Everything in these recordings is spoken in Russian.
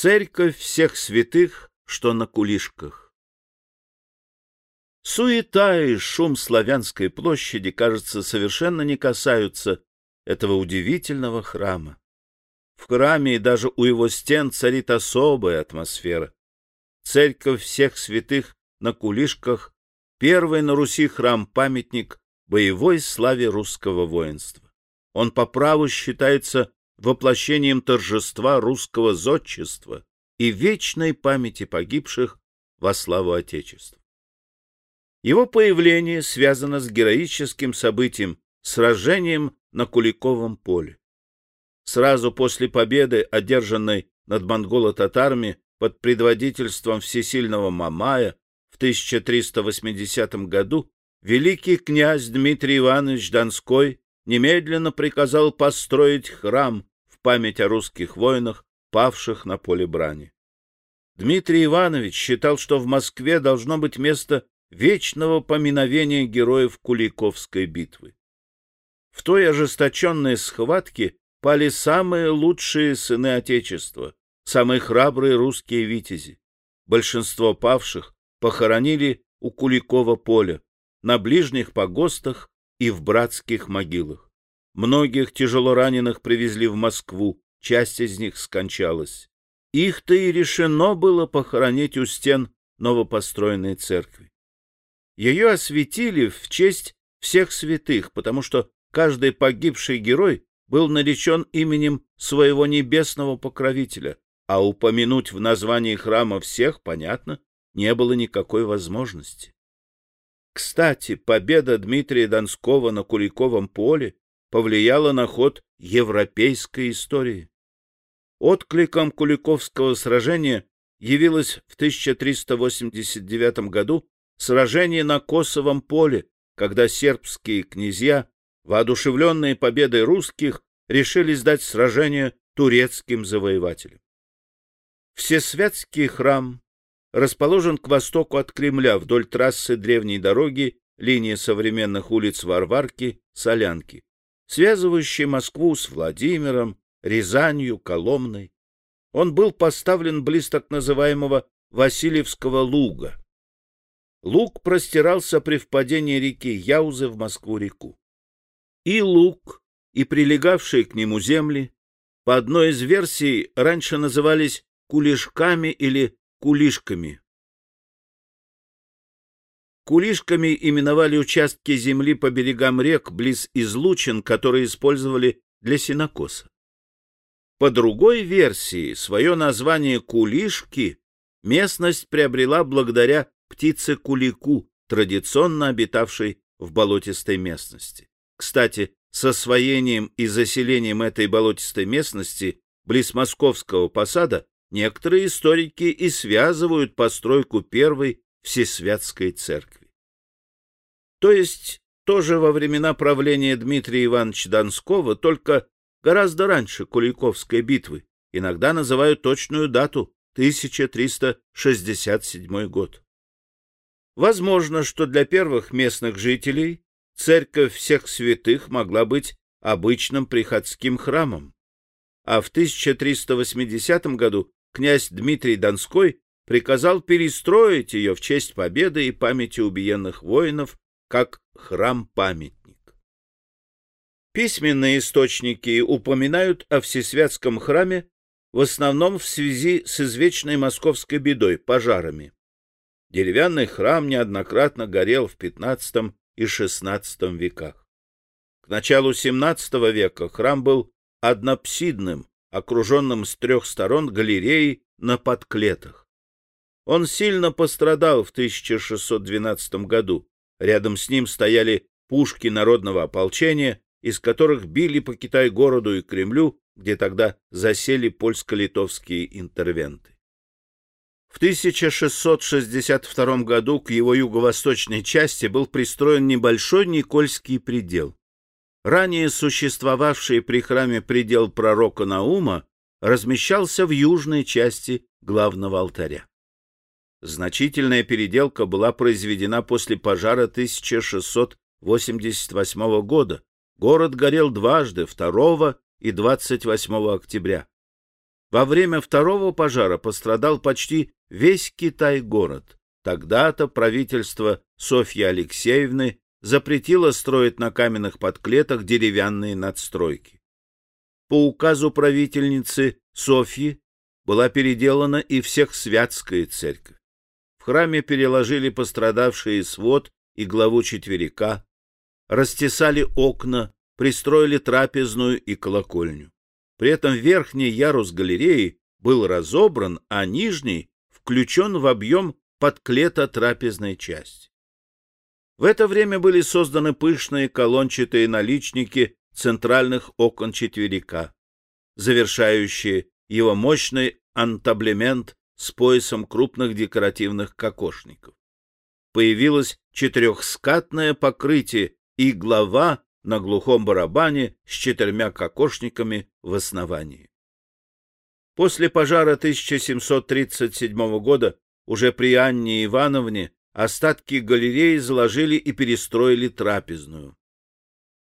Церковь всех святых, что на кулишках. Суета и шум славянской площади, кажется, совершенно не касаются этого удивительного храма. В храме и даже у его стен царит особая атмосфера. Церковь всех святых на кулишках — первый на Руси храм-памятник боевой славе русского воинства. Он по праву считается воплощением торжества русского зодчества и вечной памяти погибших во славу Отечества. Его появление связано с героическим событием, сражением на Куликовом поле. Сразу после победы, одержанной над монголо-татарами под предводительством всесильного Мамая в 1380 году, великий князь Дмитрий Иванович Донской немедленно приказал построить храм память о русских воинах, павших на поле брани. Дмитрий Иванович считал, что в Москве должно быть место вечного поминовения героев Куликовской битвы. В той ожесточенной схватке пали самые лучшие сыны Отечества, самые храбрые русские витязи. Большинство павших похоронили у Куликова поля, на ближних погостах и в братских могилах. Многих тяжело раненых привезли в Москву, часть из них скончалась. Их-то и решено было похоронить у стен новопостроенной церкви. Ее осветили в честь всех святых, потому что каждый погибший герой был наречен именем своего небесного покровителя, а упомянуть в названии храма всех, понятно, не было никакой возможности. Кстати, победа Дмитрия Донского на Куликовом поле повлияла на ход европейской истории. Откликом Куликовского сражения явилось в 1389 году сражение на Косовом поле, когда сербские князья, воодушевленные победой русских, решили сдать сражение турецким завоевателям. Всесвятский храм расположен к востоку от Кремля вдоль трассы древней дороги линии современных улиц Варварки, Солянки, связывающей Москву с Владимиром, Рязанью, Коломной. Он был поставлен близ так называемого Васильевского луга. Луг простирался при впадении реки Яузы в Москву-реку. И луг, и прилегавшие к нему земли, по одной из версий, раньше назывались кулешками или кулишками. Кулишками именовали участки земли по берегам рек близ излучин, которые использовали для сенокоса. По другой версии, свое название кулишки местность приобрела благодаря птице кулику, традиционно обитавшей в болотистой местности. Кстати, с освоением и заселением этой болотистой местности близ Московского посада Некоторые историки и связывают постройку первой Всесвятской церкви. То есть тоже во времена правления Дмитрия Ивановича Донского, только гораздо раньше Куликовской битвы, иногда называют точную дату 1367 год. Возможно, что для первых местных жителей церковь всех святых могла быть обычным приходским храмом, а в 1380 году князь Дмитрий Донской приказал перестроить ее в честь победы и памяти убиенных воинов как храм-памятник. Письменные источники упоминают о Всесвятском храме в основном в связи с извечной московской бедой – пожарами. Деревянный храм неоднократно горел в XV и XVI веках. К началу XVII века храм был однопсидным, окруженным с трех сторон галереей на подклетах. Он сильно пострадал в 1612 году. Рядом с ним стояли пушки народного ополчения, из которых били по Китай-городу и Кремлю, где тогда засели польско-литовские интервенты. В 1662 году к его юго-восточной части был пристроен небольшой Никольский предел. Ранее существовавший при храме предел пророка Наума размещался в южной части главного алтаря. Значительная переделка была произведена после пожара 1688 года. Город горел дважды, 2 и 28 октября. Во время второго пожара пострадал почти весь Китай-город. Тогда-то правительство Софьи Алексеевны запретило строить на каменных подклетах деревянные надстройки. По указу правительницы Софьи была переделана и Всехсвятская церковь. Храме переложили пострадавшие свод и главу четверика, растесали окна, пристроили трапезную и колокольню. При этом верхний ярус галереи был разобран, а нижний включен в объем подклета трапезной части. В это время были созданы пышные колончатые наличники центральных окон четверика, завершающие его мощный антаблемент с поясом крупных декоративных кокошников. Появилось четырехскатное покрытие и глава на глухом барабане с четырьмя кокошниками в основании. После пожара 1737 года уже при Анне Ивановне остатки галереи заложили и перестроили трапезную.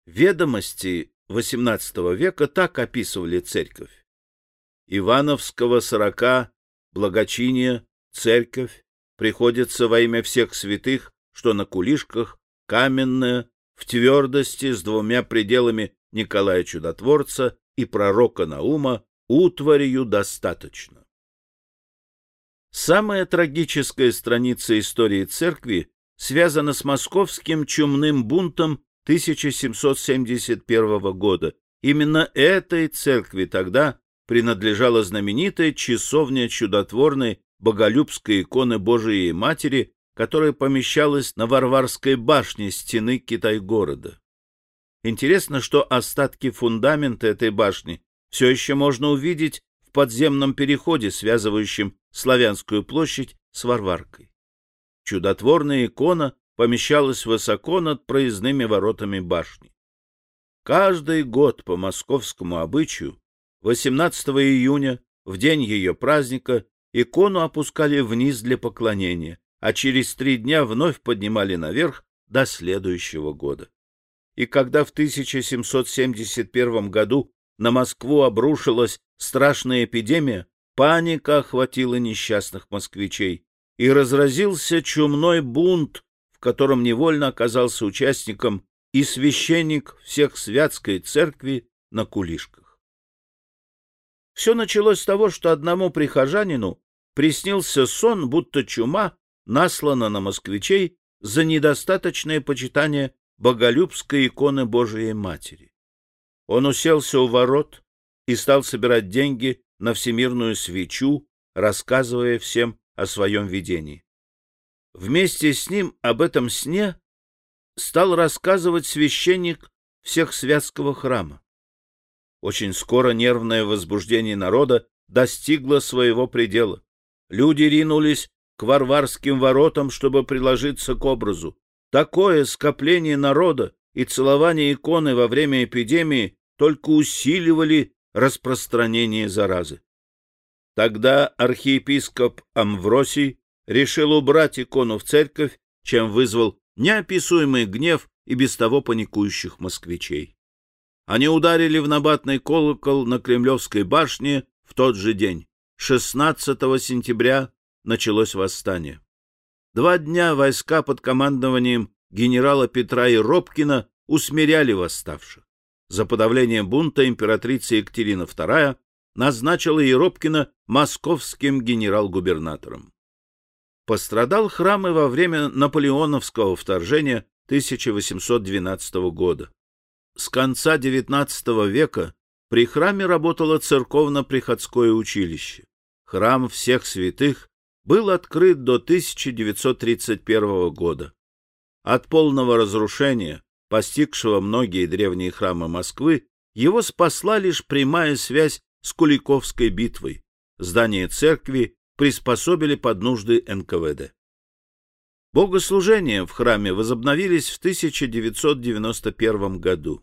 Ведомости XVIII века так описывали церковь. Ивановского сорока, благочиния, церковь приходится во имя всех святых, что на кулишках, каменная, в твердости с двумя пределами Николая Чудотворца и пророка Наума утварью достаточно. Самая трагическая страница истории церкви связана с московским чумным бунтом 1771 года. Именно этой церкви тогда принадлежала знаменитая часовня чудотворной боголюбской иконы Божией Матери, которая помещалась на Варварской башне стены Китай-города. Интересно, что остатки фундамента этой башни все еще можно увидеть в подземном переходе, связывающем Славянскую площадь с Варваркой. Чудотворная икона помещалась высоко над проездными воротами башни. Каждый год по московскому обычаю 18 июня, в день ее праздника, икону опускали вниз для поклонения, а через три дня вновь поднимали наверх до следующего года. И когда в 1771 году на Москву обрушилась страшная эпидемия, паника охватила несчастных москвичей, и разразился чумной бунт, в котором невольно оказался участником и священник всех святской церкви на кулишках. Все началось с того, что одному прихожанину приснился сон, будто чума наслана на москвичей за недостаточное почитание боголюбской иконы Божией Матери. Он уселся у ворот и стал собирать деньги на всемирную свечу, рассказывая всем о своем видении. Вместе с ним об этом сне стал рассказывать священник всех святского храма. Очень скоро нервное возбуждение народа достигло своего предела. Люди ринулись к варварским воротам, чтобы приложиться к образу. Такое скопление народа и целование иконы во время эпидемии только усиливали распространение заразы. Тогда архиепископ Амвросий решил убрать икону в церковь, чем вызвал неописуемый гнев и без того паникующих москвичей. Они ударили в набатный колокол на Кремлевской башне в тот же день, 16 сентября началось восстание. Два дня войска под командованием генерала Петра Еропкина усмиряли восставших. За подавление бунта императрица Екатерина II назначила Еропкина московским генерал-губернатором. Пострадал храм и во время наполеоновского вторжения 1812 года. С конца XIX века при храме работало церковно-приходское училище. Храм всех святых был открыт до 1931 года. От полного разрушения, постигшего многие древние храмы Москвы, его спасла лишь прямая связь с Куликовской битвой. Здание церкви приспособили под нужды НКВД. Богослужения в храме возобновились в 1991 году.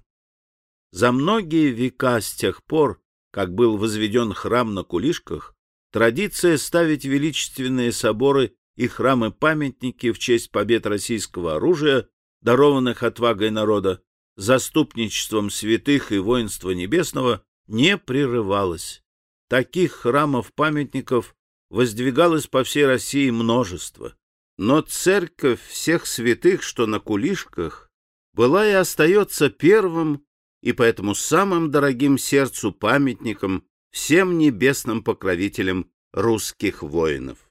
За многие века с тех пор, как был возведен храм на Кулишках, Традиция ставить величественные соборы и храмы-памятники в честь побед российского оружия, дарованных отвагой народа, заступничеством святых и воинства небесного, не прерывалась. Таких храмов-памятников воздвигалось по всей России множество. Но церковь всех святых, что на Кулишках, была и остается первым и поэтому самым дорогим сердцу памятником всем небесным покровителям русских воинов.